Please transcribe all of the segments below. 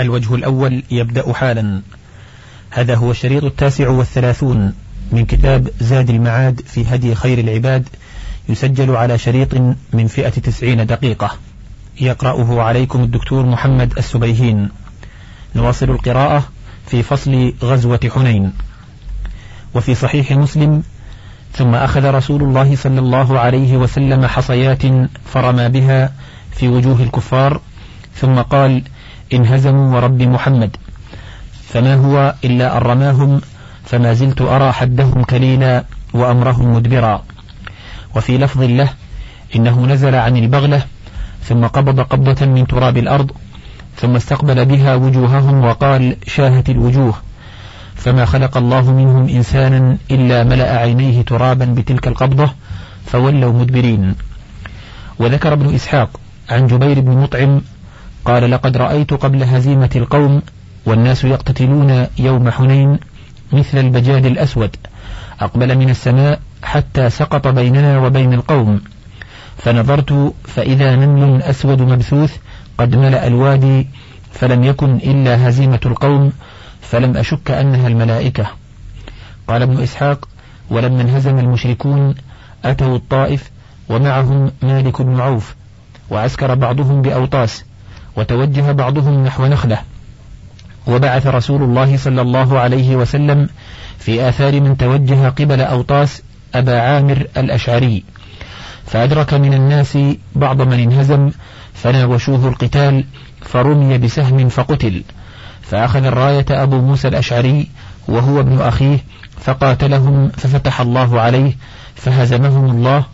الوجه الأول يبدأ حالا. هذا هو الشريط التاسع والثلاثون من كتاب زاد المعاد في هدي خير العباد يسجل على شريط من فئة تسعين دقيقة. يقرأه عليكم الدكتور محمد السبيهين. نواصل القراءة في فصل غزوة حنين. وفي صحيح مسلم ثم أخذ رسول الله صلى الله عليه وسلم حصيات فرمى بها في وجوه الكفار ثم قال انهزموا ورب محمد. فما هو إلا أن رماهم فما زلت أرى حدهم كليلا وأمرهم مدبرا. وفي لفظ له إنه نزل عن البغلة ثم قبض قبضة من تراب الأرض ثم استقبل بها وجوههم وقال شاهت الوجوه. فما خلق الله منهم إنسانا إلا ملأ عينيه ترابا بتلك القبضة فولوا مدبرين. وذكر ابن إسحاق عن جبير بن مطعم قال لقد رأيت قبل هزيمة القوم والناس يقتتلون يوم حنين مثل البجاد الأسود. أقبل من السماء حتى سقط بيننا وبين القوم. فنظرت فإذا نمل أسود مبثوث قد ملأ الوادي فلم يكن إلا هزيمة القوم فلم أشك أنها الملائكة. قال ابن إسحاق ولما انهزم المشركون أتوا الطائف ومعهم مالك بن عوف وعسكر بعضهم بأوطاس وتوجه بعضهم نحو نخلة. وبعث رسول الله صلى الله عليه وسلم في آثار من توجه قبل أوطاس أبا عامر الأشعري. فأدرك من الناس بعض من انهزم فناوشوه القتال فرمي بسهم فقتل. فأخذ الراية أبو موسى الأشعري وهو ابن أخيه فقاتلهم ففتح الله عليه فهزمهم الله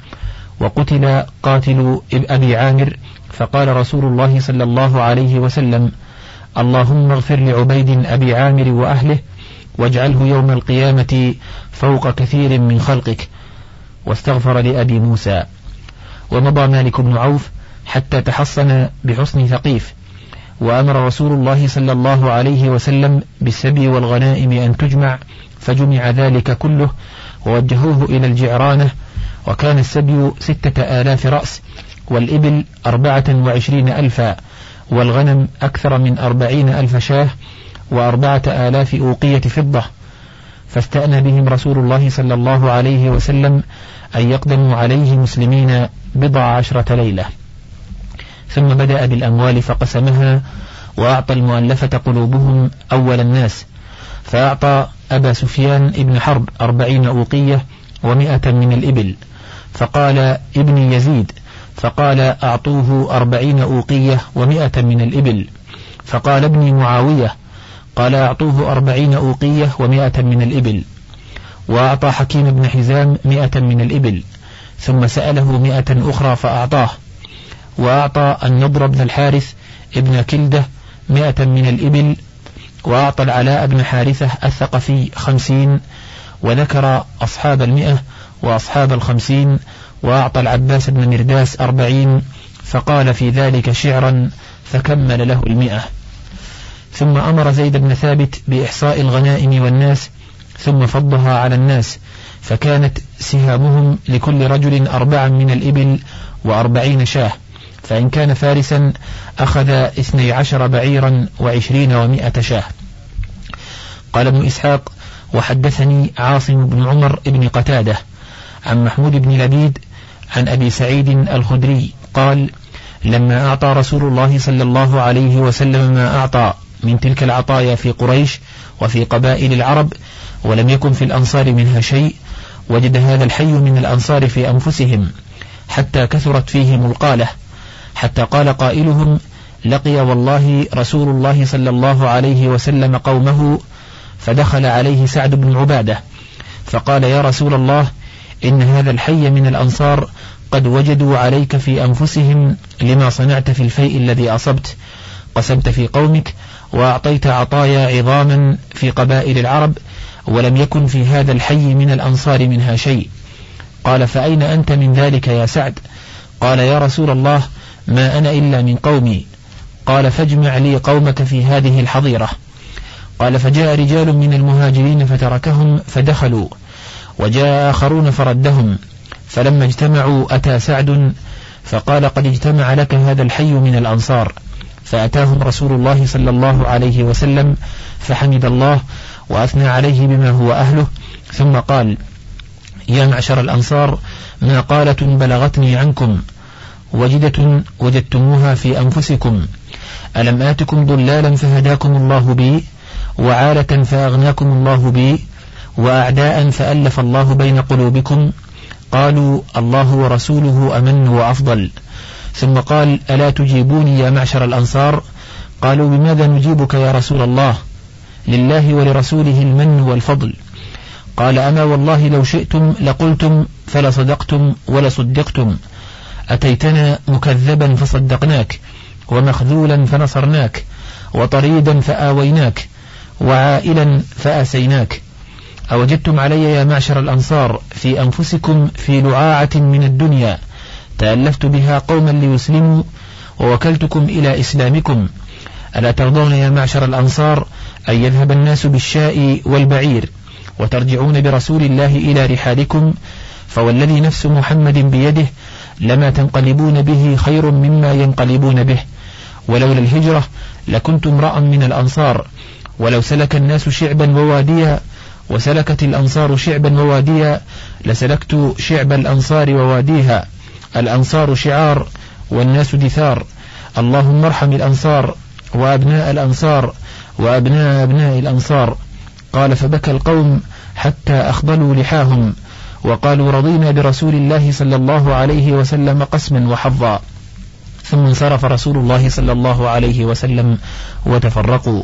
وقتل قاتل أبي عامر فقال رسول الله صلى الله عليه وسلم اللهم اغفر لعبيد أبي عامر وأهله واجعله يوم القيامة فوق كثير من خلقك واستغفر لأبي موسى. ومضى مالك بن عوف حتى تحصن بحصن ثقيف وأمر رسول الله صلى الله عليه وسلم بالسبي والغنائم أن تجمع فجمع ذلك كله ووجهوه إلى الجعرانة وكان السبي ستة آلاف رأس والإبل أربعة وعشرين ألفا والغنم أكثر من أربعين ألف شاة وأربعة آلاف أوقية فضة. فاستأنى بهم رسول الله صلى الله عليه وسلم أن يقدموا عليه مسلمين بضع عشرة ليلة. ثم بدأ بالأموال فقسمها وأعطى المؤلفة قلوبهم أول الناس. فأعطى أبا سفيان ابن حرب أربعين أوقية ومائة من الإبل. فقال ابن يزيد فقال أعطوه أربعين أوقية ومائة من الإبل. فقال ابني معاوية قال أعطوه أربعين أوقية ومائة من الإبل. وأعطى حكيم بن حزام مائة من الإبل. ثم سأله مائة أخرى فأعطاه. وأعطى النضر بن الحارث ابن كلدة مائة من الإبل. وأعطى العلاء بن حارثة الثقفي خمسين. وذكر أصحاب المئة وأصحاب الخمسين. وأعطى العباس بن مرداس أربعين فقال في ذلك شعرا فكمل له المئة. ثم أمر زيد بن ثابت بإحصاء الغنائم والناس ثم فضها على الناس فكانت سهامهم لكل رجل أربعا من الإبل وأربعين شاة فإن كان فارسا أخذ اثني عشر بعيرا وعشرين ومائة شاة. قال ابن إسحاق وحدثني عاصم بن عمر بن قتادة عن محمود بن لبيد عن أبي سعيد الخدري قال لما أعطى رسول الله صلى الله عليه وسلم ما أعطى من تلك العطايا في قريش وفي قبائل العرب ولم يكن في الأنصار منها شيء وجد هذا الحي من الأنصار في أنفسهم حتى كثرت فيهم القالة حتى قال قائلهم لقي والله رسول الله صلى الله عليه وسلم قومه فدخل عليه سعد بن عبادة فقال يا رسول الله إن هذا الحي من الأنصار قد وجدوا عليك في أنفسهم لما صنعت في الفيء الذي أصبت. قسمت في قومك وأعطيت عطايا عظاما في قبائل العرب ولم يكن في هذا الحي من الأنصار منها شيء. قال فأين أنت من ذلك يا سعد؟ قال يا رسول الله ما أنا إلا من قومي. قال فاجمع لي قومك في هذه الحظيرة. قال فجاء رجال من المهاجرين فتركهم فدخلوا. وجاء آخرون فردهم فلما اجتمعوا أتى سعد فقال قد اجتمع لك هذا الحي من الأنصار فأتاهم رسول الله صلى الله عليه وسلم فحمد الله وأثنى عليه بما هو أهله ثم قال يا معشر الأنصار ما قالة بلغتني عنكم؟ وجدة وجدتموها في أنفسكم ألم آتكم ضلالا فهداكم الله بي وعالة فأغناكم الله بي وأعداء فألف الله بين قلوبكم قالوا الله ورسوله أمن وأفضل. ثم قال ألا تجيبوني يا معشر الأنصار؟ قالوا بماذا نجيبك يا رسول الله؟ لله ولرسوله المن والفضل. قال أما والله لو شئتم لقلتم فلصدقتم ولصدقتم. أتيتنا مكذبا فصدقناك ومخذولا فنصرناك وطريدا فآويناك وعائلا فآسيناك. أوجدتم علي يا معشر الأنصار في أنفسكم في لعاعة من الدنيا تألفت بها قوما ليسلموا ووكلتكم إلى إسلامكم. ألا ترضون يا معشر الأنصار أن يذهب الناس بالشاء والبعير وترجعون برسول الله إلى رحالكم؟ فوالذي نفس محمد بيده لما تنقلبون به خير مما ينقلبون به. ولولا الهجرة لكنت امرأ من الأنصار ولو سلك الناس شعبا وواديا وسلكت الأنصار شعبا وواديا لسلكت شعب الأنصار وواديها. الأنصار شعار والناس دثار. اللهم ارحم الأنصار وأبناء الأنصار وأبناء أبناء الأنصار. قال فبكى القوم حتى أخضلوا لحاهم وقالوا رضينا برسول الله صلى الله عليه وسلم قسما وحظا. ثم انصرف رسول الله صلى الله عليه وسلم وتفرقوا.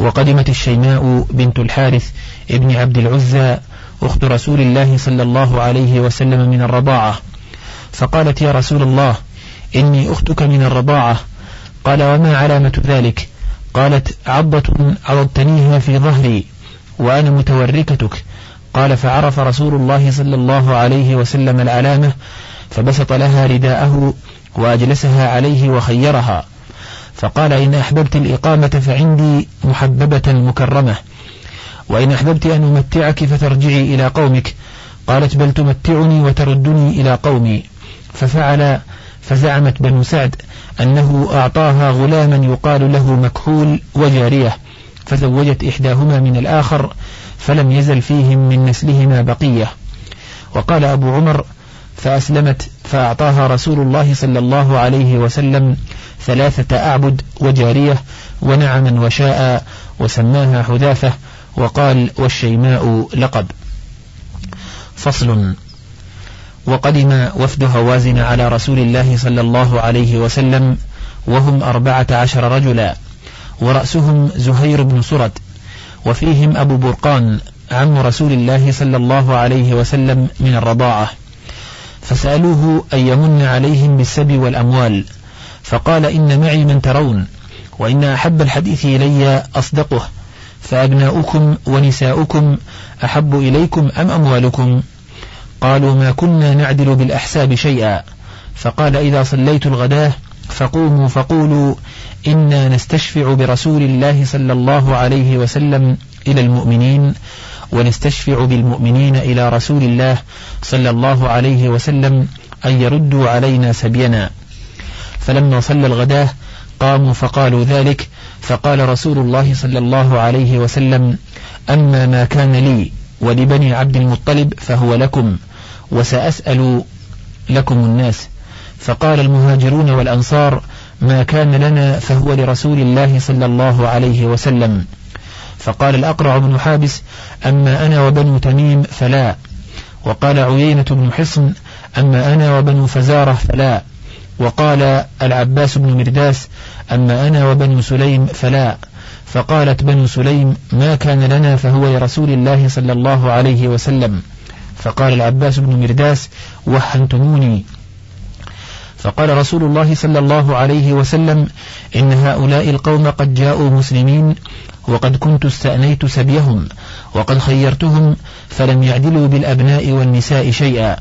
وقدمت الشيماء بنت الحارث ابن عبد العزى أخت رسول الله صلى الله عليه وسلم من الرضاعة. فقالت يا رسول الله إني أختك من الرضاعة. قال وما علامة ذلك؟ قالت عضة عضتنيها في ظهري وأنا متوركتك. قال فعرف رسول الله صلى الله عليه وسلم العلامة فبسط لها رداءه وأجلسها عليه وخيرها. فقال إن أحببت الإقامة فعندي محببة مكرمة. وإن أحببت أن أمتعك فترجعي إلى قومك. قالت بل تمتعني وتردني إلى قومي. ففعل فزعمت بنو سعد أنه أعطاها غلاما يقال له مكحول وجارية. فزوجت إحداهما من الآخر فلم يزل فيهم من نسلهما بقية. وقال أبو عمر فأسلمت فأعطاها رسول الله صلى الله عليه وسلم ثلاثة أعبد وجارية ونعما وشاء وسماها حذافة وقال والشيماء لقب. فصل وقدم وفد هوازن على رسول الله صلى الله عليه وسلم وهم أربعة عشر رجلا ورأسهم زهير بن سرد وفيهم أبو برقان عم رسول الله صلى الله عليه وسلم من الرضاعة. فسألوه أن يمن عليهم بالسبي والأموال فقال إن معي من ترون وإن أحب الحديث إلي أصدقه فأبناؤكم ونساؤكم أحب إليكم أم أموالكم؟ قالوا ما كنا نعدل بالأحساب شيئا فقال إذا صليت الغداة فقوموا فقولوا إنا نستشفع برسول الله صلى الله عليه وسلم إلى المؤمنين ونستشفع بالمؤمنين إلى رسول الله صلى الله عليه وسلم أن يردوا علينا سبينا. فلما صلى الغداة قاموا فقالوا ذلك فقال رسول الله صلى الله عليه وسلم أما ما كان لي ولبني عبد المطلب فهو لكم وسأسأل لكم الناس. فقال المهاجرون والأنصار ما كان لنا فهو لرسول الله صلى الله عليه وسلم. فقال الأقرع بن حابس أما أنا وبنو تميم فلا. وقال عيينة بن حصن أما أنا وبنو فزارة فلا. وقال العباس بن مرداس أما أنا وبنو سليم فلا. فقالت بنو سليم ما كان لنا فهو لرسول الله صلى الله عليه وسلم. فقال العباس بن مرداس وحنتموني. فقال رسول الله صلى الله عليه وسلم إن هؤلاء القوم قد جاءوا مسلمين وقد كنت استأنيت سبيهم وقد خيرتهم فلم يعدلوا بالأبناء والنساء شيئا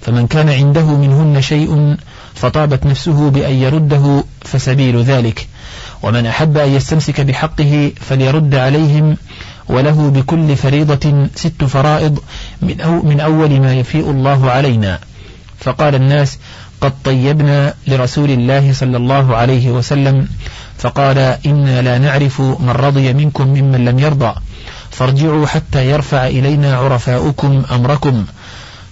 فمن كان عنده منهن شيء فطابت نفسه بأن يرده فسبيل ذلك ومن أحب أن يستمسك بحقه فليرد عليهم وله بكل فريضة ست فرائض من, أو من أول ما يفيء الله علينا. فقال الناس قد طيبنا لرسول الله صلى الله عليه وسلم. فقال إنا لا نعرف من رضي منكم ممن لم يرضى. فارجعوا حتى يرفع إلينا عرفاؤكم أمركم.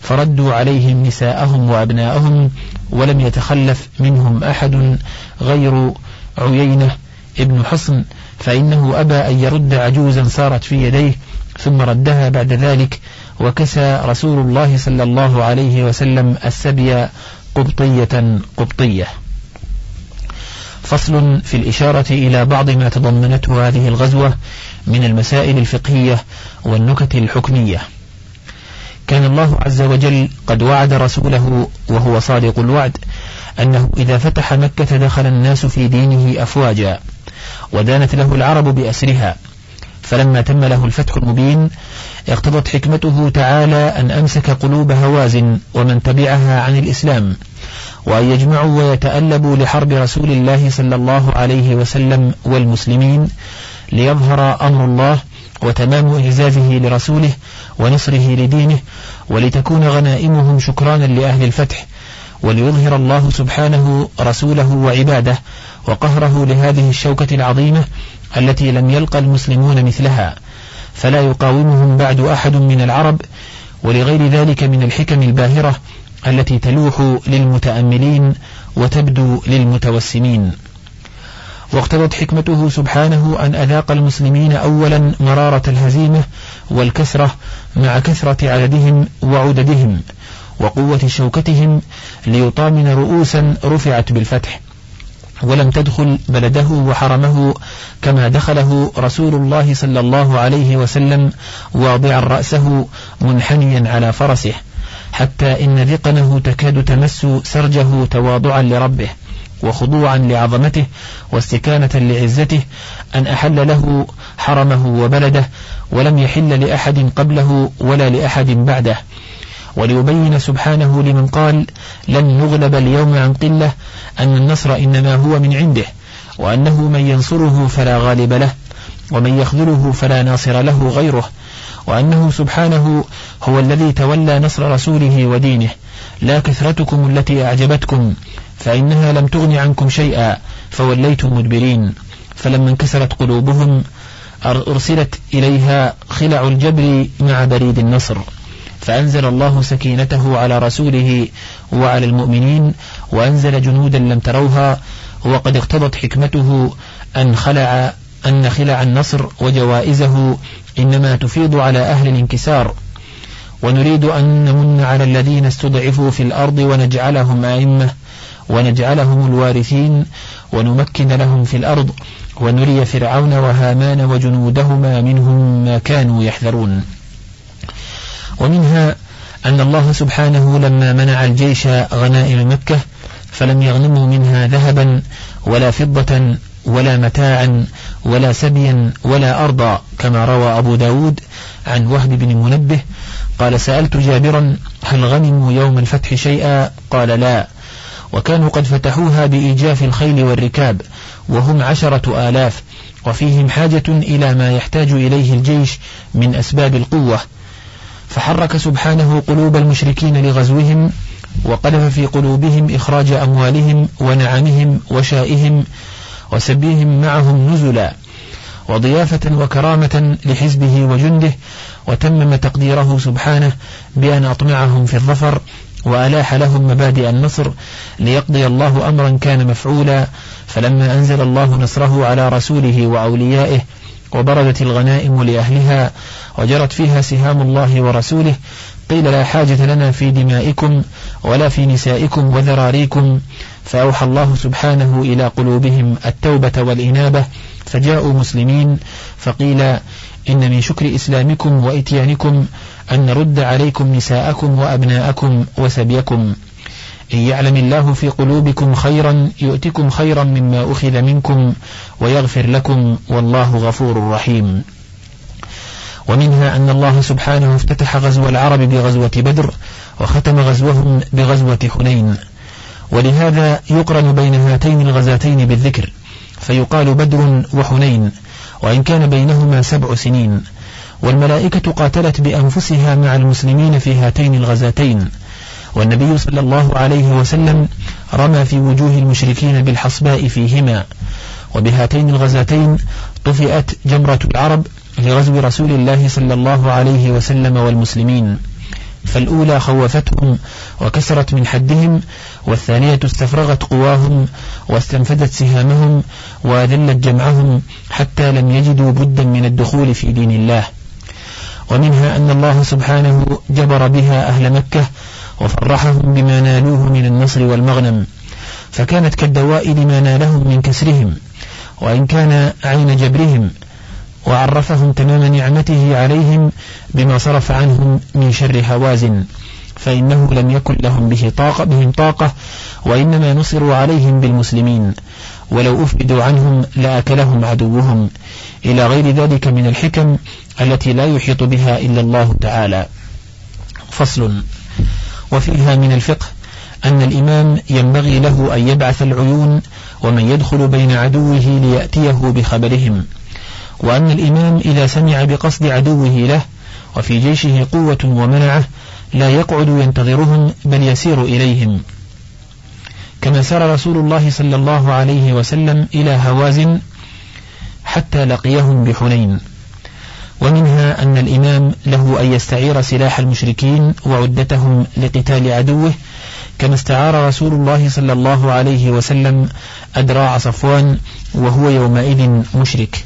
فردوا عليهم نساءهم وأبناءهم ولم يتخلف منهم أحد غير عيينة ابن حصن. فإنه أبى أن يرد عجوزا صارت في يديه ثم ردها بعد ذلك وكسى رسول الله صلى الله عليه وسلم السبي قبطية قبطية. فصل في الإشارة إلى بعض ما تضمنته هذه الغزوة من المسائل الفقهية والنكت الحكمية. كان الله عز وجل قد وعد رسوله وهو صادق الوعد أنه إذا فتح مكة دخل الناس في دينه أفواجا ودانت له العرب بأسرها فلما تم له الفتح المبين اقتضت حكمته تعالى أن أمسك قلوب هوازن ومن تبعها عن الإسلام وأن يجمعوا ويتألبوا لحرب رسول الله صلى الله عليه وسلم والمسلمين ليظهر أمر الله وتمام إعزازه لرسوله ونصره لدينه ولتكون غنائمهم شكرانا لأهل الفتح وليظهر الله سبحانه رسوله وعباده وقهره لهذه الشوكة العظيمة التي لم يلقى المسلمون مثلها فلا يقاومهم بعد أحد من العرب ولغير ذلك من الحكم الباهرة التي تلوح للمتأملين وتبدو للمتوسمين. واقتضت حكمته سبحانه أن أذاق المسلمين أولا مرارة الهزيمة والكسرة مع كثرة عددهم وعددهم وقوة شوكتهم ليطامن رؤوسا رفعت بالفتح. ولم تدخل بلده وحرمه كما دخله رسول الله صلى الله عليه وسلم واضعا رأسه منحنيا على فرسه حتى إن ذقنه تكاد تمس سرجه تواضعا لربه وخضوعا لعظمته واستكانة لعزته أن أحل له حرمه وبلده ولم يحل لأحد قبله ولا لأحد بعده. وليبين سبحانه لمن قال لن نغلب اليوم عن قلة أن النصر إنما هو من عنده وأنه من ينصره فلا غالب له ومن يخذله فلا ناصر له غيره وأنه سبحانه هو الذي تولى نصر رسوله ودينه. لا كثرتكم التي أعجبتكم فإنها لم تغن عنكم شيئا فوليتم مدبرين. فلما انكسرت قلوبهم أرسلت إليها خلع الجبر مع بريد النصر. فأنزل الله سكينته على رسوله وعلى المؤمنين وأنزل جنودا لم تروها وقد اقتضت حكمته أن خلع أن خلع النصر وجوائزه إنما تفيض على أهل الانكسار. ونريد أن نمن على الذين استضعفوا في الأرض ونجعلهم أئمة ونجعلهم الوارثين ونمكن لهم في الأرض ونري فرعون وهامان وجنودهما منهم ما كانوا يحذرون. ومنها أن الله سبحانه لما منع الجيش غنائم مكة فلم يغنموا منها ذهبا ولا فضة ولا متاعا ولا سبيا ولا أرضا كما روى أبو داود عن وهب بن منبه قال سألت جابرا هل غنموا يوم الفتح شيئا؟ قال لا. وكانوا قد فتحوها بإيجاف الخيل والركاب وهم عشرة آلاف وفيهم حاجة إلى ما يحتاج إليه الجيش من أسباب القوة. فحرك سبحانه قلوب المشركين لغزوهم وقذف في قلوبهم إخراج أموالهم ونعمهم وشائهم وسبيهم معهم نزلا وضيافة وكرامة لحزبه وجنده وتمم تقديره سبحانه بأن أطمعهم في الظفر وألاح لهم مبادئ النصر ليقضي الله أمرا كان مفعولا فلما أنزل الله نصره على رسوله وأوليائه وبردت الغنائم لأهلها وجرت فيها سهام الله ورسوله قيل لا حاجة لنا في دمائكم ولا في نسائكم وذراريكم. فأوحى الله سبحانه إلى قلوبهم التوبة والإنابة فجاءوا مسلمين فقيل إن من شكر إسلامكم وإتيانكم أن نرد عليكم نساءكم وأبناءكم وسبيكم. إن يعلم الله في قلوبكم خيرا يؤتكم خيرا مما أخذ منكم ويغفر لكم والله غفور رحيم. ومنها أن الله سبحانه افتتح غزو العرب بغزوة بدر وختم غزوهم بغزوة حنين. ولهذا يقرن بين هاتين الغزاتين بالذكر فيقال بدر وحنين وإن كان بينهما سبع سنين. والملائكة قاتلت بأنفسها مع المسلمين في هاتين الغزاتين. والنبي صلى الله عليه وسلم رمى في وجوه المشركين بالحصباء فيهما. وبهاتين الغزاتين طفئت جمرة العرب لغزو رسول الله صلى الله عليه وسلم والمسلمين. فالأولى خوفتهم وكسرت من حدهم والثانية استفرغت قواهم واستنفدت سهامهم وأذلت جمعهم حتى لم يجدوا بدا من الدخول في دين الله. ومنها أن الله سبحانه جبر بها أهل مكة وفرحهم بما نالوه من النصر والمغنم فكانت كالدواء لما نالهم من كسرهم وإن كان عين جبرهم وعرفهم تمام نعمته عليهم بما صرف عنهم من شر هوازن فإنه لم يكن لهم به طاقة بهم طاقة وإنما نصروا عليهم بالمسلمين ولو أفردوا عنهم لأكلهم عدوهم إلى غير ذلك من الحكم التي لا يحيط بها إلا الله تعالى. فصل. وفيها من الفقه أن الإمام ينبغي له أن يبعث العيون ومن يدخل بين عدوه ليأتيه بخبرهم وأن الإمام إذا سمع بقصد عدوه له وفي جيشه قوة ومنعة لا يقعد ينتظرهم بل يسير إليهم. كما سار رسول الله صلى الله عليه وسلم إلى هوازن حتى لقيهم بحنين. ومنها أن الإمام له أن يستعير سلاح المشركين وعدتهم لقتال عدوه كما استعار رسول الله صلى الله عليه وسلم أدراع صفوان وهو يومئذ مشرك.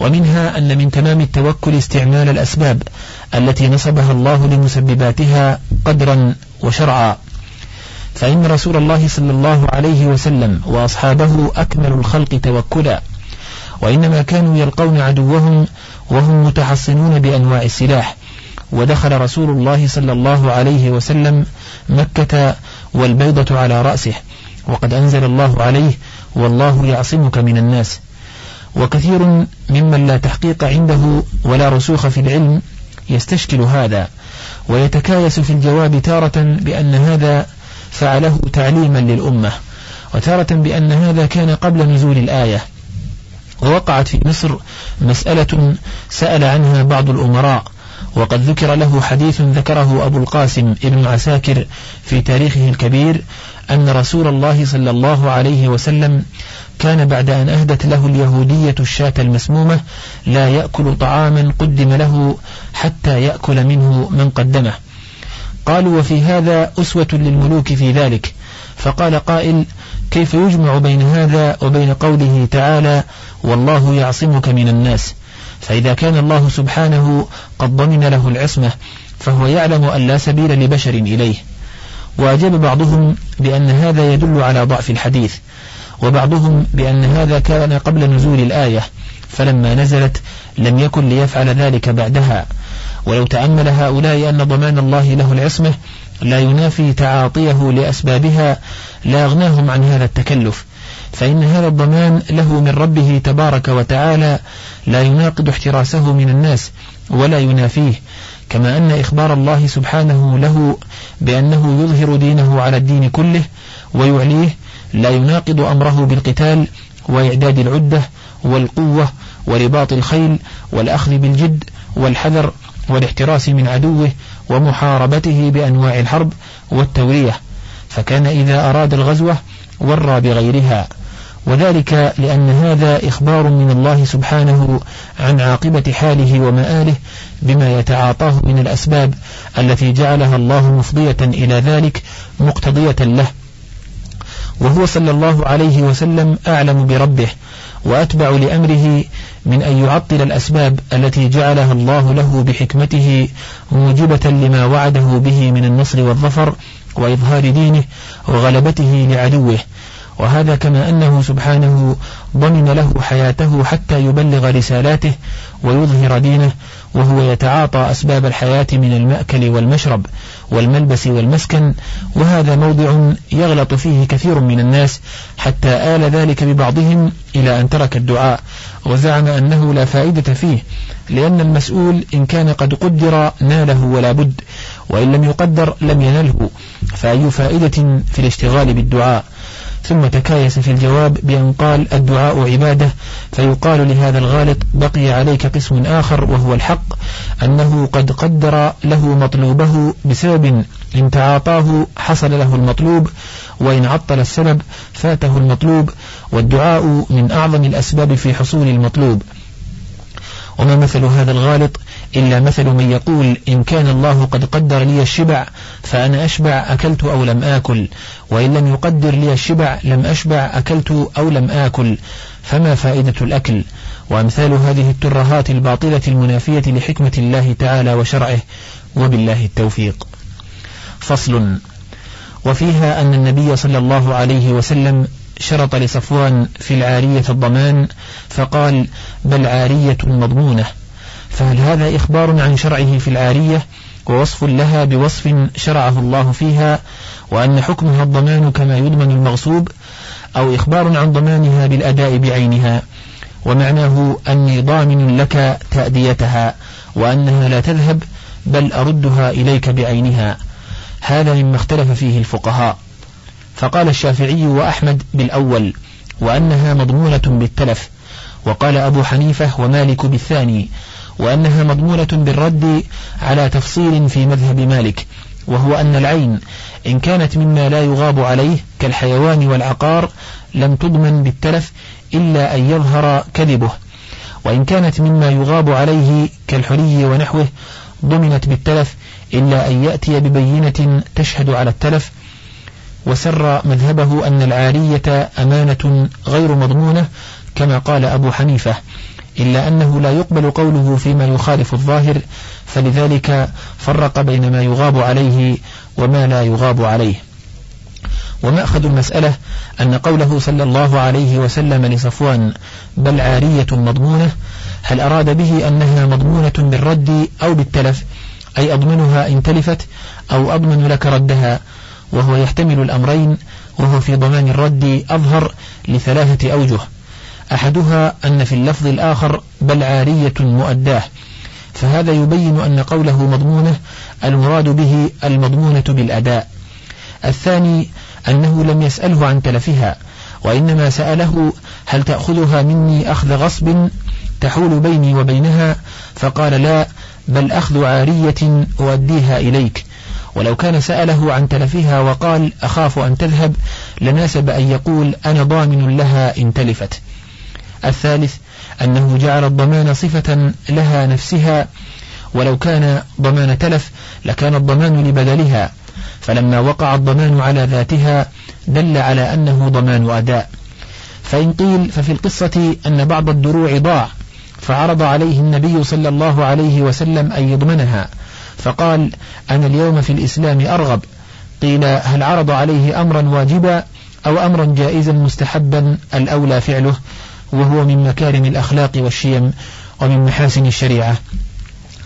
ومنها أن من تمام التوكل استعمال الأسباب التي نصبها الله لمسبباتها قدرا وشرعا. فإن رسول الله صلى الله عليه وسلم وأصحابه أكمل الخلق توكلا وإنما كانوا يلقون عدوهم وهم متحصنون بأنواع السلاح. ودخل رسول الله صلى الله عليه وسلم مكة والبيضة على رأسه. وقد أنزل الله عليه والله يعصمك من الناس. وكثير ممن لا تحقيق عنده ولا رسوخ في العلم يستشكل هذا. ويتكايس في الجواب تارة بأن هذا فعله تعليما للأمة. وتارة بأن هذا كان قبل نزول الآية. ووقعت في مصر مسألة سأل عنها بعض الأمراء وقد ذكر له حديث ذكره أبو القاسم ابن عساكر في تاريخه الكبير أن رسول الله صلى الله عليه وسلم كان بعد أن أهدت له اليهودية الشاة المسمومة لا يأكل طعاما قدم له حتى يأكل منه من قدمه. قالوا وفي هذا أسوة للملوك في ذلك. فقال قائل كيف يجمع بين هذا وبين قوله تعالى والله يعصمك من الناس. فإذا كان الله سبحانه قد ضمن له العصمة فهو يعلم أن لا سبيل لبشر إليه. وأجاب بعضهم بأن هذا يدل على ضعف الحديث وبعضهم بأن هذا كان قبل نزول الآية فلما نزلت لم يكن ليفعل ذلك بعدها. ولو تأمل هؤلاء أن ضمان الله له العصمة لا ينافي تعاطيه لأسبابها لا أغناهم عن هذا التكلف. فإن هذا الضمان له من ربه تبارك وتعالى لا يناقض احتراسه من الناس ولا ينافيه. كما أن إخبار الله سبحانه له بأنه يظهر دينه على الدين كله ويعليه لا يناقض أمره بالقتال وإعداد العدة والقوة ورباط الخيل والأخذ بالجد والحذر والاحتراس من عدوه ومحاربته بأنواع الحرب والتورية فكان إذا أراد الغزوة ورى بغيرها. وذلك لأن هذا إخبار من الله سبحانه عن عاقبة حاله ومآله بما يتعاطاه من الأسباب التي جعلها الله مفضية إلى ذلك مقتضية له. وهو صلى الله عليه وسلم أعلم بربه وأتبع لأمره من أن يعطل الأسباب التي جعلها الله له بحكمته موجبة لما وعده به من النصر والظفر وإظهار دينه وغلبته لعدوه. وهذا كما أنه سبحانه ضمن له حياته حتى يبلغ رسالاته ويظهر دينه وهو يتعاطى أسباب الحياة من المأكل والمشرب والملبس والمسكن وهذا موضع يغلط فيه كثير من الناس حتى آل ذلك ببعضهم إلى أن ترك الدعاء وزعم أنه لا فائدة فيه لأن المسؤول إن كان قد قدر ناله ولا بد وإن لم يقدر لم ينله فأي فائدة في الاشتغال بالدعاء؟ ثم تكايس في الجواب بأن قال الدعاء عبادة فيقال لهذا الغالط بقي عليك قسم آخر وهو الحق أنه قد قدر له مطلوبه بسبب إن تعاطاه حصل له المطلوب وإن عطل السبب فاته المطلوب والدعاء من أعظم الأسباب في حصول المطلوب. وما مثل هذا الغالط إلا مثل من يقول إن كان الله قد قدر لي الشبع فأنا أشبع أكلت أو لم آكل وإن لم يقدر لي الشبع لم أشبع أكلت أو لم آكل فما فائدة الأكل؟ وأمثال هذه الترهات الباطلة المنافية لحكمة الله تعالى وشرعه وبالله التوفيق. فصل وفيها أن النبي صلى الله عليه وسلم شرط لصفوان في العارية الضمان فقال بل عارية مضمونة. فهل هذا إخبار عن شرعه في العارية؟ ووصف لها بوصف شرعه الله فيها وأن حكمها الضمان كما يضمن المغصوب أو إخبار عن ضمانها بالأداء بعينها. ومعناه أني ضامن لك تأديتها وأنها لا تذهب بل أردها إليك بعينها. هذا مما اختلف فيه الفقهاء. فقال الشافعي وأحمد بالأول وأنها مضمونة بالتلف وقال أبو حنيفة ومالك بالثاني وأنها مضمونة بالرد على تفصيل في مذهب مالك وهو أن العين إن كانت مما لا يغاب عليه كالحيوان والعقار لم تضمن بالتلف إلا أن يظهر كذبه وإن كانت مما يغاب عليه كالحلي ونحوه ضمنت بالتلف إلا أن يأتي ببينة تشهد على التلف وسر مذهبه أن العارية أمانة غير مضمونة كما قال أبو حنيفة. إلا أنه لا يقبل قوله فيما يخالف الظاهر فلذلك فرق بين ما يغاب عليه وما لا يغاب عليه. ومأخذ المسألة أن قوله صلى الله عليه وسلم لصفوان بل عارية مضمونة هل أراد به أنها مضمونة بالرد أو بالتلف؟ أي أضمنها إن تلفت أو أضمن لك ردها؟ وهو يحتمل الأمرين وهو في ضمان الرد أظهر لثلاثة أوجه. أحدها أن في اللفظ الآخر بل عارية مؤداة. فهذا يبين أن قوله مضمونة المراد به المضمونة بالأداء. الثاني أنه لم يسأله عن تلفها وإنما سأله هل تأخذها مني أخذ غصب تحول بيني وبينها؟ فقال لا بل أخذ عارية أؤديها إليك. ولو كان سأله عن تلفها وقال أخاف أن تذهب لناسب أن يقول أنا ضامن لها إن تلفت. الثالث أنه جعل الضمان صفة لها نفسها ولو كان ضمان تلف لكان الضمان لبدلها. فلما وقع الضمان على ذاتها دل على أنه ضمان أداء. فإن قيل ففي القصة أن بعض الدروع ضاع فعرض عليه النبي صلى الله عليه وسلم أن يضمنها. فقال أنا اليوم في الإسلام أرغب. قيل هل عرض عليه أمرا واجبا أو أمرا جائزا مستحبا؟ الأولى فعله وهو من مكارم الأخلاق والشيم ومن محاسن الشريعة.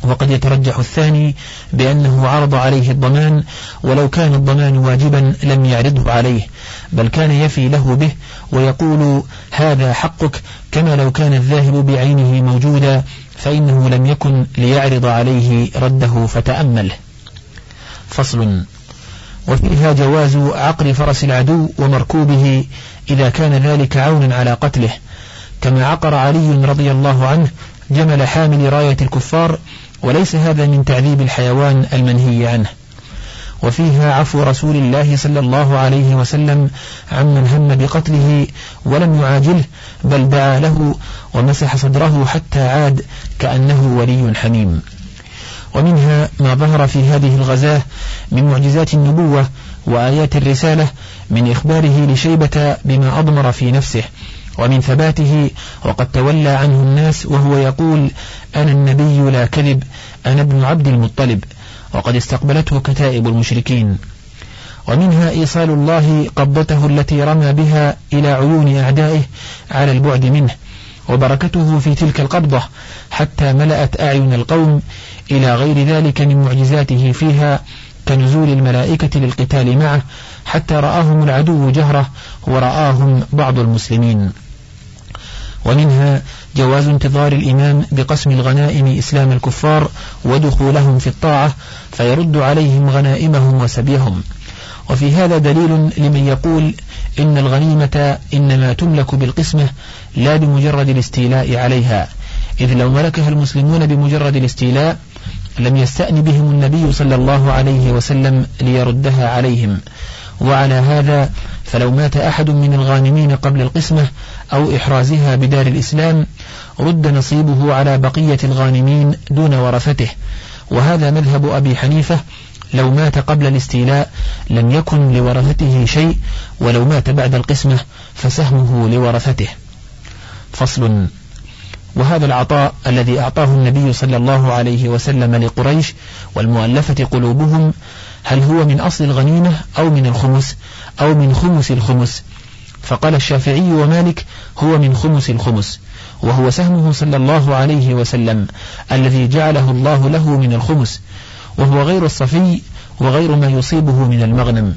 وقد يترجح الثاني بأنه عرض عليه الضمان ولو كان الضمان واجبا لم يعرضه عليه بل كان يفي له به ويقول هذا حقك كما لو كان الذاهب بعينه موجودا. فإنه لم يكن ليعرض عليه رده فتأمله فصل. وفيها جواز عقر فرس العدو ومركوبه إذا كان ذلك عونا على قتله كما عقر علي رضي الله عنه جمل حامل راية الكفار وليس هذا من تعذيب الحيوان المنهي عنه. وفيها عفو رسول الله صلى الله عليه وسلم عمن هم بقتله ولم يعاجله بل دعا له ومسح صدره حتى عاد كأنه ولي حميم. ومنها ما ظهر في هذه الغزاة من معجزات النبوة وآيات الرسالة من إخباره لشيبة بما أضمر في نفسه ومن ثباته وقد تولى عنه الناس وهو يقول أنا النبي لا كذب أنا ابن عبد المطلب. وقد استقبلته كتائب المشركين. ومنها إيصال الله قبضته التي رمى بها إلى عيون أعدائه على البعد منه وبركته في تلك القبضة حتى ملأت أعين القوم إلى غير ذلك من معجزاته فيها كنزول الملائكة للقتال معه حتى رآهم العدو جهرة ورآهم بعض المسلمين. ومنها جواز انتظار الإمام بقسم الغنائم إسلام الكفار ودخولهم في الطاعة فيرد عليهم غنائمهم وسبيهم. وفي هذا دليل لمن يقول إن الغنيمة إنما تملك بالقسمة لا بمجرد الاستيلاء عليها. إذ لو ملكها المسلمون بمجرد الاستيلاء لم يستأن بهم النبي صلى الله عليه وسلم ليردها عليهم. وعلى هذا فلو مات أحد من الغانمين قبل القسمة أو إحرازها بدار الإسلام رد نصيبه على بقية الغانمين دون ورثته. وهذا مذهب أبي حنيفة لو مات قبل الاستيلاء لم يكن لورثته شيء ولو مات بعد القسمة فسهمه لورثته. فصل. وهذا العطاء الذي أعطاه النبي صلى الله عليه وسلم لقريش والمؤلفة قلوبهم هل هو من أصل الغنيمة أو من الخمس أو من خمس الخمس؟ فقال الشافعي ومالك هو من خمس الخمس وهو سهمه صلى الله عليه وسلم الذي جعله الله له من الخمس وهو غير الصفي وغير ما يصيبه من المغنم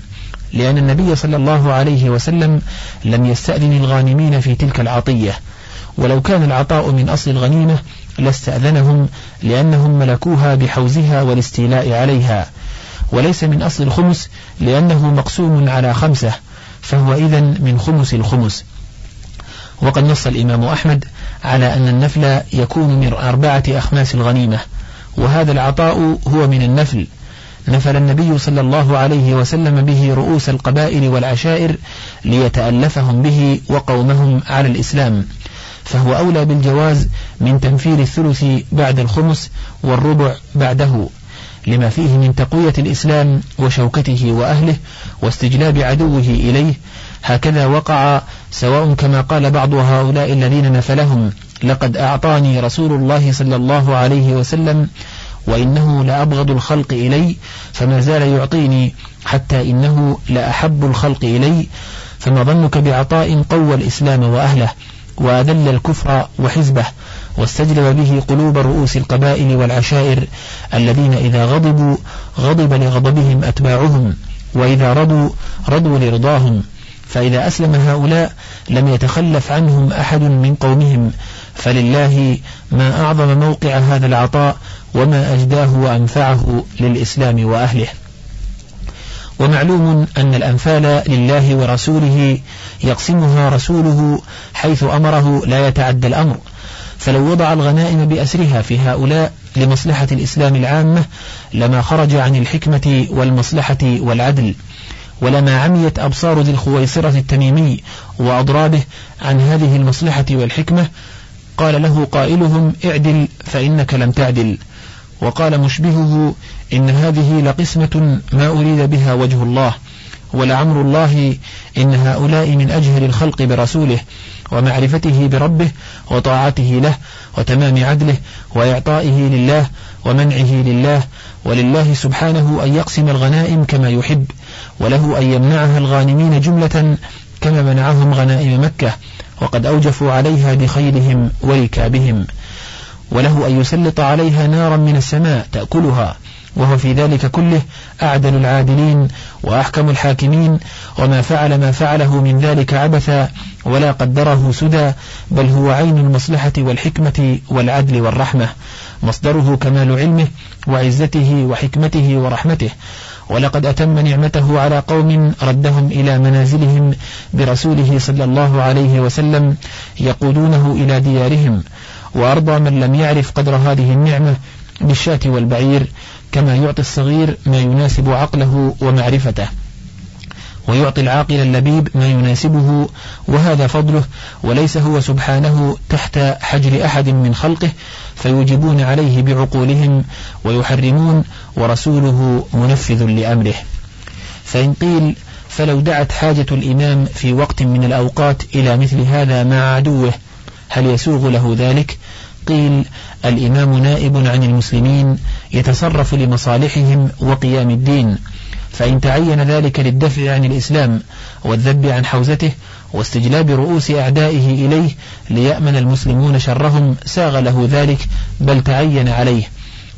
لأن النبي صلى الله عليه وسلم لم يستأذن الغانمين في تلك العطية ولو كان العطاء من أصل الغنيمة لاستأذنهم لأنهم ملكوها بحوزها والاستيلاء عليها وليس من أصل الخمس لأنه مقسوم على خمسة فهو إذا من خمس الخمس. وقد نص الإمام أحمد على أن النفل يكون من أربعة أخماس الغنيمة وهذا العطاء هو من النفل. نفل النبي صلى الله عليه وسلم به رؤوس القبائل والعشائر ليتألفهم به وقومهم على الإسلام. فهو أولى بالجواز من تنفير الثلث بعد الخمس والربع بعده لما فيه من تقوية الإسلام وشوكته وأهله واستجلاب عدوه إليه هكذا وقع سواء كما قال بعض هؤلاء الذين نفلهم لقد أعطاني رسول الله صلى الله عليه وسلم وإنه لأبغض الخلق إلي فما زال يعطيني حتى إنه لأحب الخلق إلي فما ظنك بعطاء قوى الإسلام وأهله وأذل الكفر وحزبه واستجلب به قلوب رؤوس القبائل والعشائر الذين إذا غضبوا غضب لغضبهم أتباعهم. وإذا رضوا رضوا لرضاهم. فإذا أسلم هؤلاء لم يتخلف عنهم أحد من قومهم. فلله ما أعظم موقع هذا العطاء وما أجداه وأنفعه للإسلام وأهله. ومعلوم أن الأنفال لله ورسوله يقسمها رسوله حيث أمره لا يتعدى الأمر. فلو وضع الغنائم بأسرها في هؤلاء لمصلحة الإسلام العامة لما خرج عن الحكمة والمصلحة والعدل ولما عميت أبصار ذي الخويصرة التميمي وأضرابه عن هذه المصلحة والحكمة قال له قائلهم اعدل فإنك لم تعدل. وقال مشبهه إن هذه لقسمة ما أريد بها وجه الله ولعمر الله إن هؤلاء من أجهل الخلق برسوله. ومعرفته بربه وطاعته له وتمام عدله وإعطائه لله ومنعه لله ولله سبحانه أن يقسم الغنائم كما يحب وله أن يمنعها الغانمين جملة كما منعهم غنائم مكة وقد أوجفوا عليها بخيلهم وركابهم وله أن يسلط عليها نارا من السماء تأكلها وهو في ذلك كله أعدل العادلين وأحكم الحاكمين وما فعل ما فعله من ذلك عبثا ولا قدره سدى بل هو عين المصلحة والحكمة والعدل والرحمة. مصدره كمال علمه وعزته وحكمته ورحمته. ولقد أتم نعمته على قوم ردهم إلى منازلهم برسوله صلى الله عليه وسلم يقودونه إلى ديارهم. وأرضى من لم يعرف قدر هذه النعمة بالشاة والبعير كما يعطي الصغير ما يناسب عقله ومعرفته. ويعطي العاقل اللبيب ما يناسبه وهذا فضله وليس هو سبحانه تحت حجر أحد من خلقه فيوجبون عليه بعقولهم ويحرمون ورسوله منفذ لأمره. فإن قيل فلو دعت حاجة الإمام في وقت من الأوقات إلى مثل هذا مع عدوه هل يسوغ له ذلك؟ قيل الإمام نائب عن المسلمين يتصرف لمصالحهم وقيام الدين. فإن تعين ذلك للدفع عن الإسلام والذب عن حوزته واستجلاب رؤوس أعدائه إليه ليأمن المسلمون شرهم ساغ له ذلك بل تعين عليه.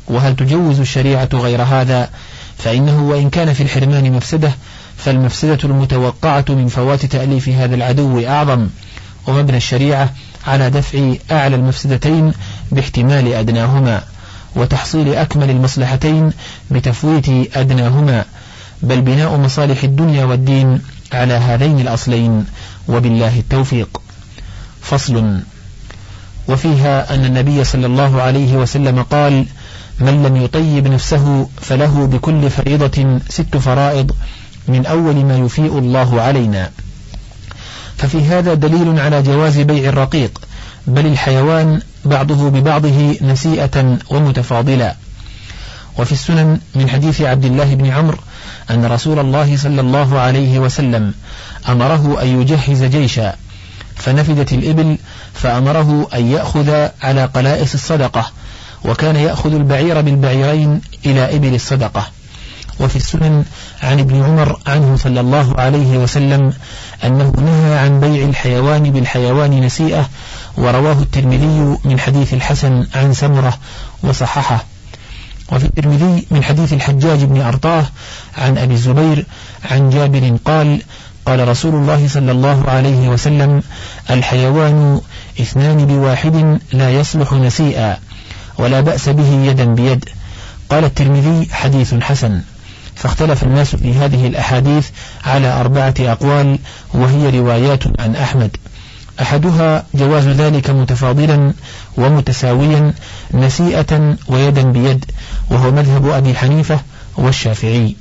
وهل تجوز الشريعة غير هذا؟ فإنه وإن كان في الحرمان مفسدة فالمفسدة المتوقعة من فوات تأليف هذا العدو أعظم. ومبنى الشريعة على دفع أعلى المفسدتين باحتمال أدناهما وتحصيل أكمل المصلحتين بتفويت أدناهما. بل بناء مصالح الدنيا والدين على هذين الأصلين وبالله التوفيق. فصل. وفيها أن النبي صلى الله عليه وسلم قال من لم يطيب نفسه فله بكل فريضة ست فرائض من أول ما يفيء الله علينا. ففي هذا دليل على جواز بيع الرقيق بل الحيوان بعضه ببعضه نسيئة ومتفاضلا وفي السنن من حديث عبد الله بن عمرو أن رسول الله صلى الله عليه وسلم أمره أن يجهز جيشا فنفدت الإبل فأمره أن يأخذ على قلائس الصدقة وكان يأخذ البعير بالبعيرين إلى إبل الصدقة. وفي السنن عن ابن عمر عنه صلى الله عليه وسلم أنه نهى عن بيع الحيوان بالحيوان نسيئة ورواه الترمذي من حديث الحسن عن سمرة وصححه. وفي الترمذي من حديث الحجاج بن أرطاه عن أبي الزبير عن جابر قال قال رسول الله صلى الله عليه وسلم الحيوان اثنان بواحد لا يصلح نسيئا ولا بأس به يدا بيد. قال الترمذي حديث حسن. فاختلف الناس في هذه الأحاديث على أربعة أقوال وهي روايات عن أحمد. أحدها جواز ذلك متفاضلا ومتساويا نسيئة ويدا بيد وهو مذهب أبي حنيفة والشافعي.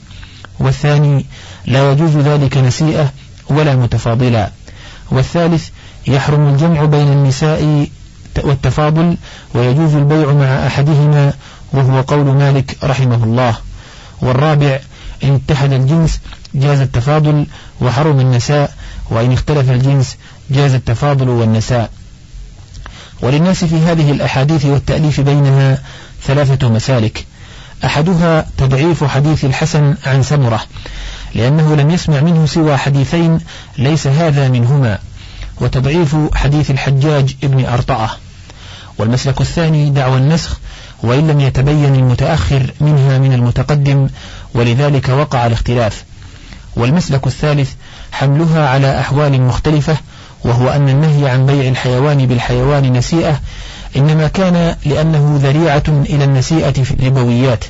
والثاني لا يجوز ذلك نسيئة ولا متفاضلا. والثالث يحرم الجمع بين النساء والتفاضل ويجوز البيع مع أحدهما وهو قول مالك رحمه الله. والرابع إن اتحد الجنس جاز التفاضل وحرم النساء وإن اختلف الجنس جاز التفاضل والنساء. وللناس في هذه الأحاديث والتأليف بينها ثلاثة مسالك. أحدها تضعيف حديث الحسن عن سمرة لأنه لم يسمع منه سوى حديثين ليس هذا منهما وتضعيف حديث الحجاج ابن أرطأة. والمسلك الثاني دعوى النسخ وإن لم يتبين المتأخر منها من المتقدم ولذلك وقع الاختلاف. والمسلك الثالث حملها على أحوال مختلفة وهو أن النهي عن بيع الحيوان بالحيوان نسيئة إنما كان لأنه ذريعة إلى النسيئة في الربويات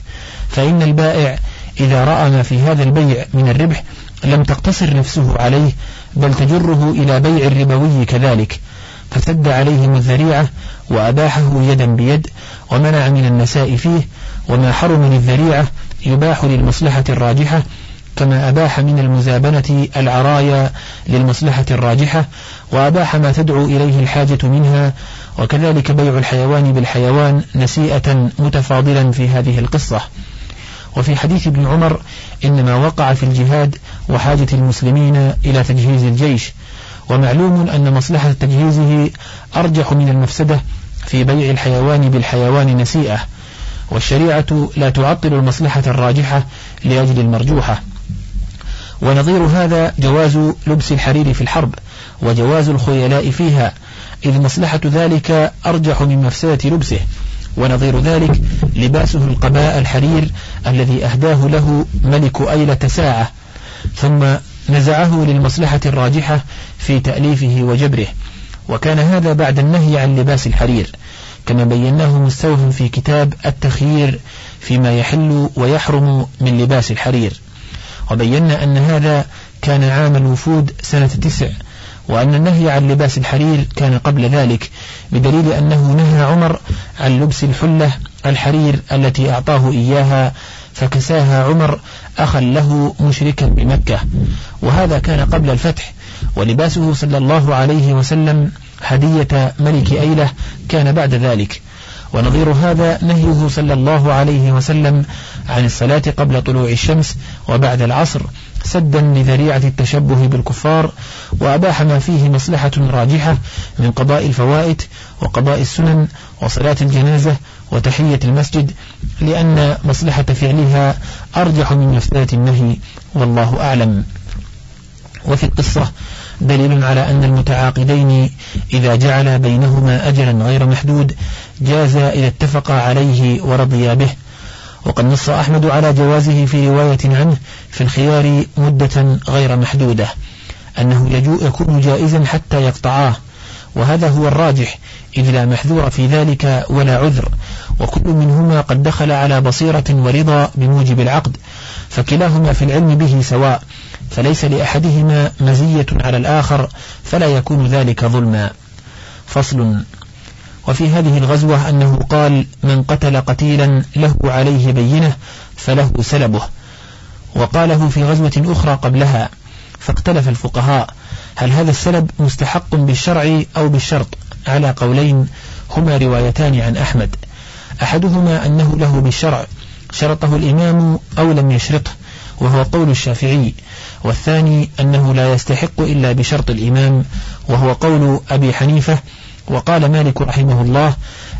فإن البائع إذا رأى ما في هذا البيع من الربح لم تقتصر نفسه عليه بل تجره إلى بيع الربوي كذلك. فسد عليهم الذريعة وأباحه يدا بيد ومنع من النساء فيه وما حرم للذريعة يباح للمصلحة الراجحة كما أباح من المزابنة العرايا للمصلحة الراجحة وأباح ما تدعو إليه الحاجة منها وكذلك بيع الحيوان بالحيوان نسيئة متفاضلا في هذه القصة. وفي حديث ابن عمر إنما وقع في الجهاد وحاجة المسلمين إلى تجهيز الجيش. ومعلوم أن مصلحة تجهيزه أرجح من المفسدة في بيع الحيوان بالحيوان نسيئة والشريعة لا تعطل المصلحة الراجحة لأجل المرجوحة. ونظير هذا جواز لبس الحرير في الحرب وجواز الخيلاء فيها إذ مصلحة ذلك أرجح من مفسدة لبسه ونظير ذلك لباسه القباء الحرير الذي أهداه له ملك أيلة ساعة ثم نزعه للمصلحة الراجحة في تأليفه وجبره وكان هذا بعد النهي عن لباس الحرير كما بيناه مستوف في كتاب التخيير فيما يحل ويحرم من لباس الحرير. وبينا أن هذا كان عام الوفود سنة تسع وأن النهي عن لباس الحرير كان قبل ذلك بدليل أنه نهى عمر عن لبس الحلة الحرير التي أعطاه إياها فكساها عمر أخا له مشركا بمكة. وهذا كان قبل الفتح ولباسه صلى الله عليه وسلم هدية ملك أيلة كان بعد ذلك. ونظير هذا نهيه صلى الله عليه وسلم عن الصلاة قبل طلوع الشمس وبعد العصر سدا لذريعة التشبه بالكفار وأباح ما فيه مصلحة راجحة من قضاء الفوائد وقضاء السنن وصلاة الجنازة وتحية المسجد لأن مصلحة فعلها أرجح من مفسدة النهي والله أعلم. وفي القصة دليل على أن المتعاقدين إذا جعل بينهما أجلا غير محدود جاز إذا اتفقا عليه ورضيا به. وقد نص أحمد على جوازه في رواية عنه في الخيار مدة غير محدودة أنه يكون جائزا حتى يقطعاه وهذا هو الراجح إذ لا محذور في ذلك ولا عذر وكل منهما قد دخل على بصيرة ورضا بموجب العقد فكلاهما في العلم به سواء فليس لأحدهما مزية على الآخر فلا يكون ذلك ظلما. فصل وفي هذه الغزوة أنه قال من قتل قتيلا له عليه بينة فله سلبه. وقاله في غزوة أخرى قبلها فاختلف الفقهاء هل هذا السلب مستحق بالشرع أو بالشرط على قولين هما روايتان عن أحمد. أحدهما أنه له بالشرع شرطه الإمام أو لم يشرطه وهو قول الشافعي والثاني أنه لا يستحق إلا بشرط الإمام وهو قول أبي حنيفة وقال مالك رحمه الله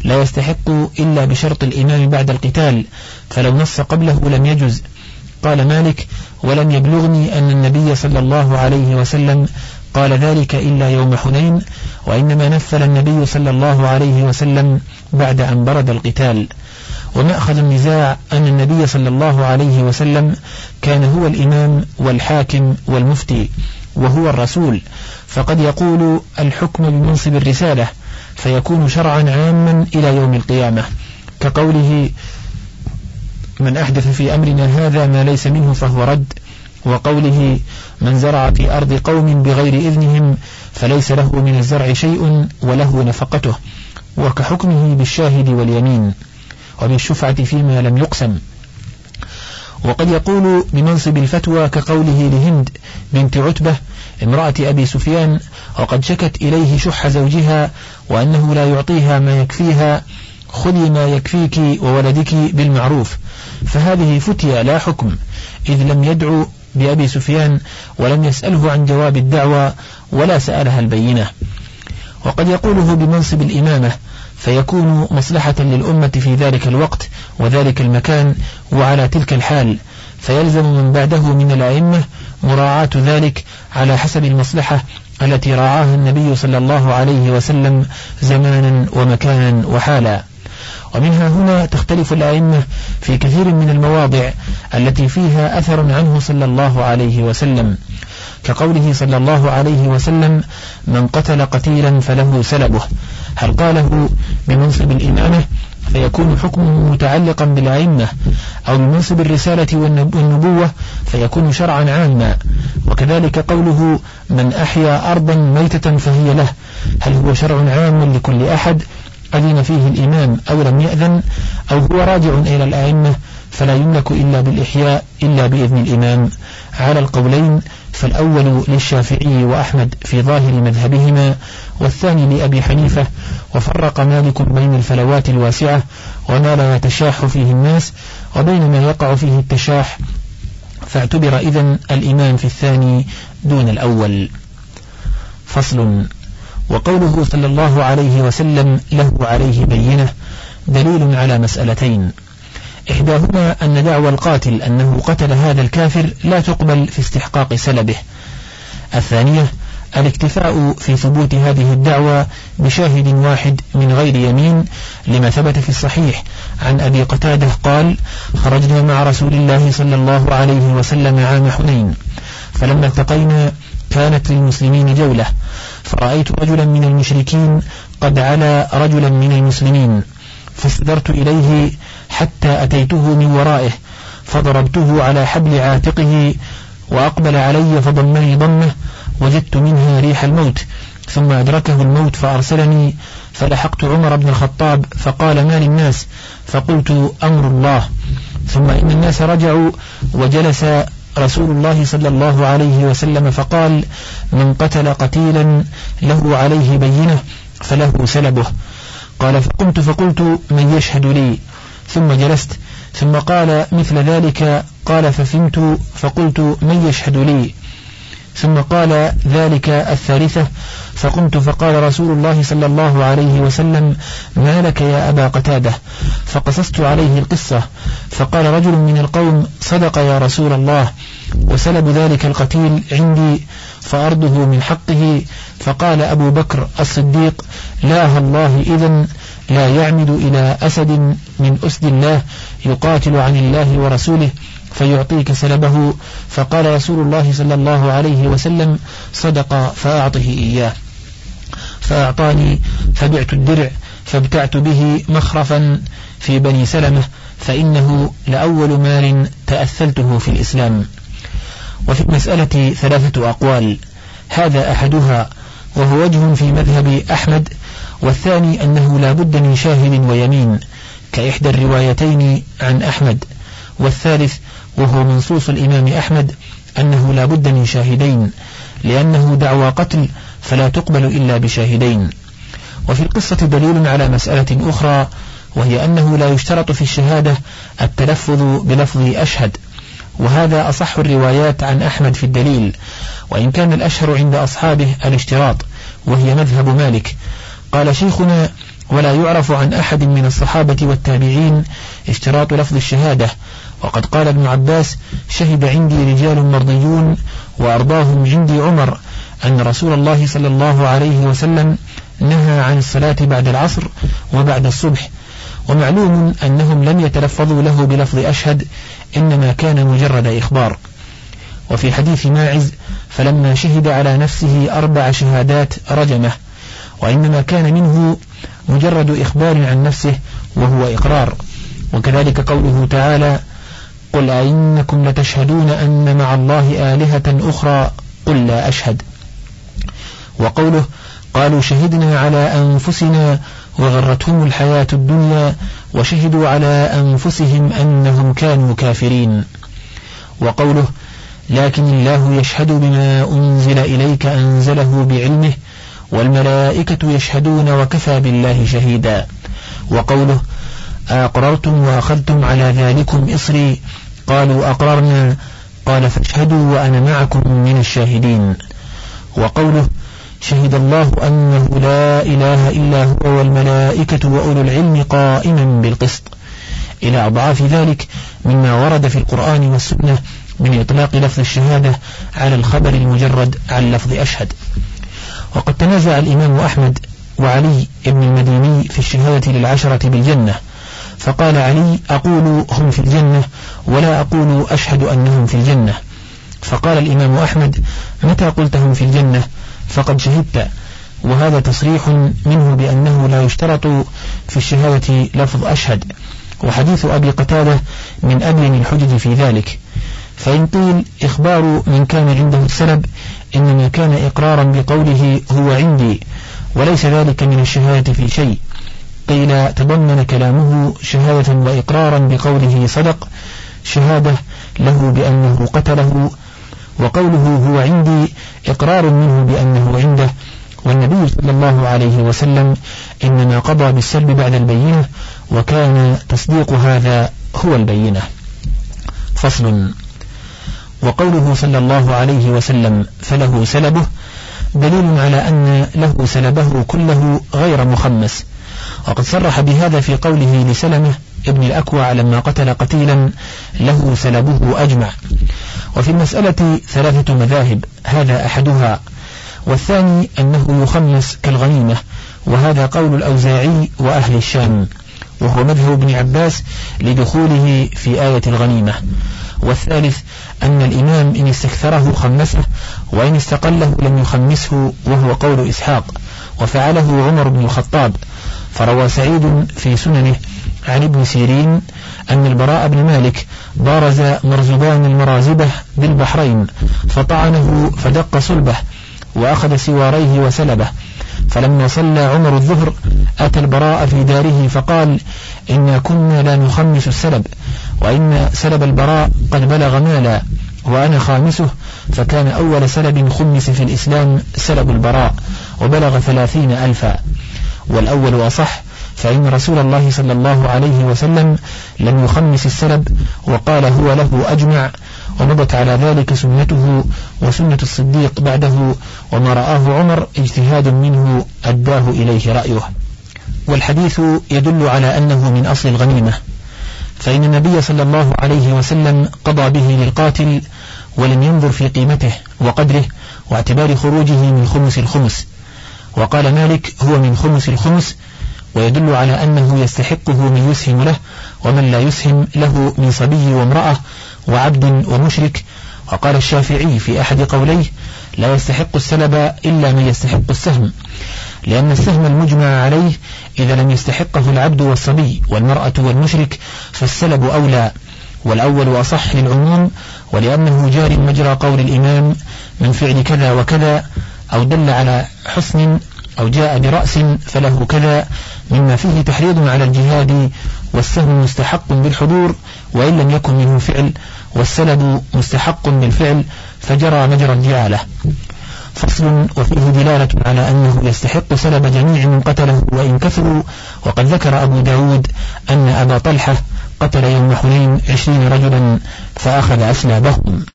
لا يستحق إلا بشرط الإمام بعد القتال فلو نص قبله لم يجز. قال مالك ولم يبلغني أن النبي صلى الله عليه وسلم قال ذلك إلا يوم حنين وإنما نفل النبي صلى الله عليه وسلم بعد أن برد القتال. ومأخذ النزاع أن النبي صلى الله عليه وسلم كان هو الإمام والحاكم والمفتي. وهو الرسول. فقد يقول الحكم بمنصب الرسالة فيكون شرعا عاما إلى يوم القيامة. كقوله من أحدث في أمرنا هذا ما ليس منه فهو رد وقوله من زرع في أرض قوم بغير إذنهم فليس له من الزرع شيء وله نفقته وكحكمه بالشاهد واليمين وبالشفعة فيما لم يقسم. وقد يقول بمنصب الفتوى كقوله لهند بنت عتبة امرأة أبي سفيان وقد شكت إليه شح زوجها وأنه لا يعطيها ما يكفيها خذي ما يكفيك وولدك بالمعروف. فهذه فتيا لا حكم إذ لم يدعو بأبي سفيان ولم يسأله عن جواب الدعوة ولا سألها البينة. وقد يقوله بمنصب الإمامة فيكون مصلحة للأمة في ذلك الوقت وذلك المكان وعلى تلك الحال. فيلزم من بعده من الأئمة مراعاة ذلك على حسب المصلحة التي راعاها النبي صلى الله عليه وسلم زمانا ومكانا وحالا. ومنها هنا تختلف الأئمة في كثير من المواضع التي فيها أثر عنه صلى الله عليه وسلم. كقوله صلى الله عليه وسلم من قتل قتيلا فله سلبه. هل قاله بمنصب الإمامة فيكون حكمه متعلقا بالأئمة أو بمنصب الرسالة والنبوة فيكون شرعا عاما. وكذلك قوله من أحيا أرضا ميتة فهي له. هل هو شرع عام لكل أحد؟ أذن فيه الإمام أو لم يأذن؟ أو هو راجع إلى الأئمة؟ فلا يملك إلا بالإحياء إلا بإذن الإمام. على القولين فالأول للشافعي وأحمد في ظاهر مذهبهما والثاني لأبي حنيفة وفرق مالك بين الفلوات الواسعة وما لا يتشاح فيه الناس وبين ما يقع فيه التشاح. فاعتبر إذن الإمام في الثاني دون الأول. فصل. وقوله صلى الله عليه وسلم له عليه بينة دليل على مسألتين. إحداهما أن دعوى القاتل أنه قتل هذا الكافر لا تقبل في استحقاق سلبه. الثانية الاكتفاء في ثبوت هذه الدعوى بشاهد واحد من غير يمين لما ثبت في الصحيح. عن أبي قتادة قال خرجنا مع رسول الله صلى الله عليه وسلم عام حنين. فلما التقينا كانت للمسلمين جولة. فرأيت رجلا من المشركين قد علا رجلا من المسلمين. فاستدرت إليه حتى أتيته من ورائه فضربته على حبل عاتقه وأقبل علي فضمني ضمه وجدت منها ريح الموت ثم أدركه الموت فأرسلني فلحقت عمر بن الخطاب فقال ما للناس؟ فقلت أمر الله. ثم إن الناس رجعوا وجلس رسول الله صلى الله عليه وسلم فقال من قتل قتيلا له عليه بينة فله سلبه. قال فقمت فقلت من يشهد لي؟ ثم جلست. ثم قال مثل ذلك؟ قال ففهمت فقلت من يشهد لي؟ ثم قال ذلك الثالثة. فقمت فقال رسول الله صلى الله عليه وسلم ما لك يا أبا قتادة؟ فقصصت عليه القصة. فقال رجل من القوم صدق يا رسول الله. وسلب ذلك القتيل عندي فأرضه من حقه. فقال أبو بكر الصديق لا الله إذن لا يعمد إلى أسد من أسد الله يقاتل عن الله ورسوله فيعطيك سلبه. فقال رسول الله صلى الله عليه وسلم صدق فأعطه إياه. فأعطاني فبعت الدرع فابتعت به مخرفا في بني سلمة فإنه لأول مال تأثلته في الإسلام. وفي المسألة ثلاثة أقوال. هذا أحدها وهو وجه في مذهب أحمد والثاني أنه لا بد من شاهد ويمين كإحدى الروايتين عن أحمد والثالث وهو منصوص الإمام أحمد أنه لا بد من شاهدين لأنه دعوى قتل فلا تقبل إلا بشاهدين. وفي القصة دليل على مسألة أخرى وهي أنه لا يشترط في الشهادة التلفظ بلفظ أشهد. وهذا أصح الروايات عن أحمد في الدليل وإن كان الأشهر عند أصحابه الاشتراط وهي مذهب مالك. قال شيخنا ولا يعرف عن أحد من الصحابة والتابعين اشتراط لفظ الشهادة. وقد قال ابن عباس شهد عندي رجال مرضيون وأرضاهم عندي عمر أن رسول الله صلى الله عليه وسلم نهى عن الصلاة بعد العصر وبعد الصبح. ومعلوم أنهم لم يتلفظوا له بلفظ أشهد إنما كان مجرد إخبار. وفي حديث ماعز فلما شهد على نفسه أربع شهادات رجمه وإنما كان منه مجرد إخبار عن نفسه وهو إقرار. وكذلك قوله تعالى قل أئنكم لتشهدون أن مع الله آلهة أخرى؟ قل لا أشهد. وقوله قالوا شهدنا على أنفسنا وغرتهم الحياة الدنيا وشهدوا على أنفسهم أنهم كانوا كافرين. وقوله لكن الله يشهد بما أنزل إليك أنزله بعلمه والملائكة يشهدون وكفى بالله شهيدا. وقوله أقررتم وأخذتم على ذلكم إصري. قالوا أقررنا. قال فاشهدوا وأنا معكم من الشاهدين. وقوله شهد الله أنه لا إله إلا هو والملائكة وأولو العلم قائما بالقسط. إلى أضعاف ذلك مما ورد في القرآن والسنة من إطلاق لفظ الشهادة على الخبر المجرد عن لفظ أشهد. وقد تنازع الإمام أحمد وعلي بن المديني في الشهادة للعشرة بالجنة فقال علي أقول هم في الجنة ولا أقول أشهد أنهم في الجنة. فقال الإمام أحمد متى قلتهم في الجنة؟ فقد شهدت وهذا تصريح منه بأنه لا يشترط في الشهادة لفظ أشهد. وحديث أبي قتادة من أبين الحجج في ذلك. فإن قيل إخبار من كان عنده السلب إنما كان إقرارا بقوله هو عندي وليس ذلك من الشهادة في شيء. قيل تضمن كلامه شهادة وإقرارا بقوله صدق شهادة له بأنه قتله وقوله هو عندي إقرار منه بأنه عنده والنبي صلى الله عليه وسلم إنما قضى بالسلب بعد البينة وكان تصديق هذا هو البينة. فصل. وقوله صلى الله عليه وسلم فله سلبه دليل على أن له سلبه كله غير مخمس. وقد صرح بهذا في قوله لسلمة ابن الأكوع لما قتل قتيلا له سلبه أجمع. وفي المسألة ثلاثة مذاهب هذا أحدها. والثاني أنه يخمس كالغنيمة وهذا قول الأوزاعي وأهل الشام وهو مذهب ابن عباس لدخوله في آية الغنيمة. والثالث أن الإمام إن استكثره خمسه وإن استقله لم يخمسه وهو قول إسحاق. وفعله عمر بن الخطاب فروى سعيد في سننه. عن ابن سيرين أن البراء بن مالك بارز مرزبان المرازبة بالبحرين فطعنه فدق صلبه وأخذ سواريه وسلبه. فلما صلى عمر الظهر أتى البراء في داره فقال إنا كنا لا نخمس السلب وإن سلب البراء قد بلغ مالا وأنا خامسه فكان أول سلب خمس في الإسلام سلب البراء وبلغ ثلاثين ألفا. والأول أصح فإن رسول الله صلى الله عليه وسلم لم يخمس السلب وقال هو له أجمع ومضت على ذلك سنته وسنة الصديق بعده وما رآه عمر اجتهاد منه أداه إليه رأيه. والحديث يدل على أنه من أصل الغنيمة. فإن النبي صلى الله عليه وسلم قضى به للقاتل ولم ينظر في قيمته وقدره واعتبار خروجه من خمس الخمس. وقال مالك هو من خمس الخمس ويدل على أنه يستحقه من يسهم له ومن لا يسهم له من صبي وامرأة وعبد ومشرك. وقال الشافعي في أحد قوليه لا يستحق السلب إلا من يستحق السهم لأن السهم المجمع عليه إذا لم يستحقه العبد والصبي والمرأة والمشرك فالسلب أولى. والأول أصح للعموم ولأنه جار مجرى قول الإمام من فعل كذا وكذا أو دل على حسن أو جاء برأس فله كذا مما فيه تحريض على الجهاد والسهم مستحق بالحضور وإن لم يكن منه فعل والسلب مستحق بالفعل فجرى مجرى الجعالة فصل وفيه دلالة على أنه يستحق سلب جميع من قتله وإن كثروا وقد ذكر أبو داود أن أبا طلحة قتل يوم حنين عشرين رجلا فأخذ أسلابهم